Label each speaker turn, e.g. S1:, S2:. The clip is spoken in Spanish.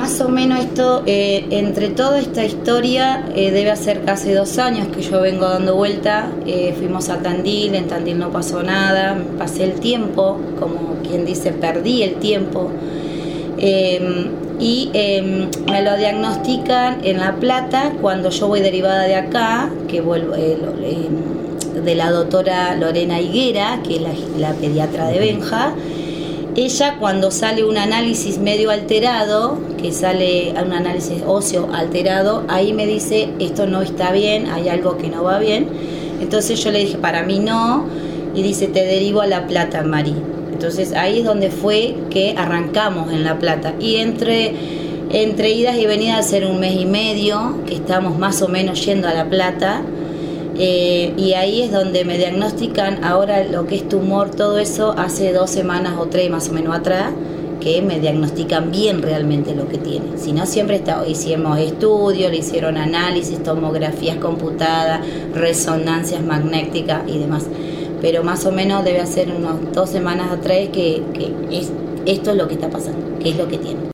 S1: más o menos esto, eh, entre toda esta historia, eh, debe hacer casi dos años que yo vengo dando vuelta. Eh, fuimos a Tandil, en Tandil no pasó nada, pasé el tiempo, como quien dice, perdí el tiempo. Em, y em, me lo diagnostican en La Plata cuando yo voy derivada de acá, que vuelvo em, de la doctora Lorena Higuera, que es la, la pediatra de Benja ella cuando sale un análisis medio alterado, que sale un análisis óseo alterado, ahí me dice, esto no está bien, hay algo que no va bien. Entonces yo le dije, para mí no, y dice, te derivo a La Plata, Mari. Entonces ahí es donde fue que arrancamos en La Plata. Y entre, entre idas y venidas, hacer un mes y medio, que estamos más o menos yendo a La Plata, eh, y ahí es donde me diagnostican ahora lo que es tumor, todo eso hace dos semanas o tres más o menos atrás, que me diagnostican bien realmente lo que tiene. Si no, siempre está, hicimos estudios, le hicieron análisis, tomografías computadas, resonancias magnéticas y demás. Pero más o menos debe hacer unas dos semanas atrás que, que es, esto es lo que está pasando, que es lo que tiene.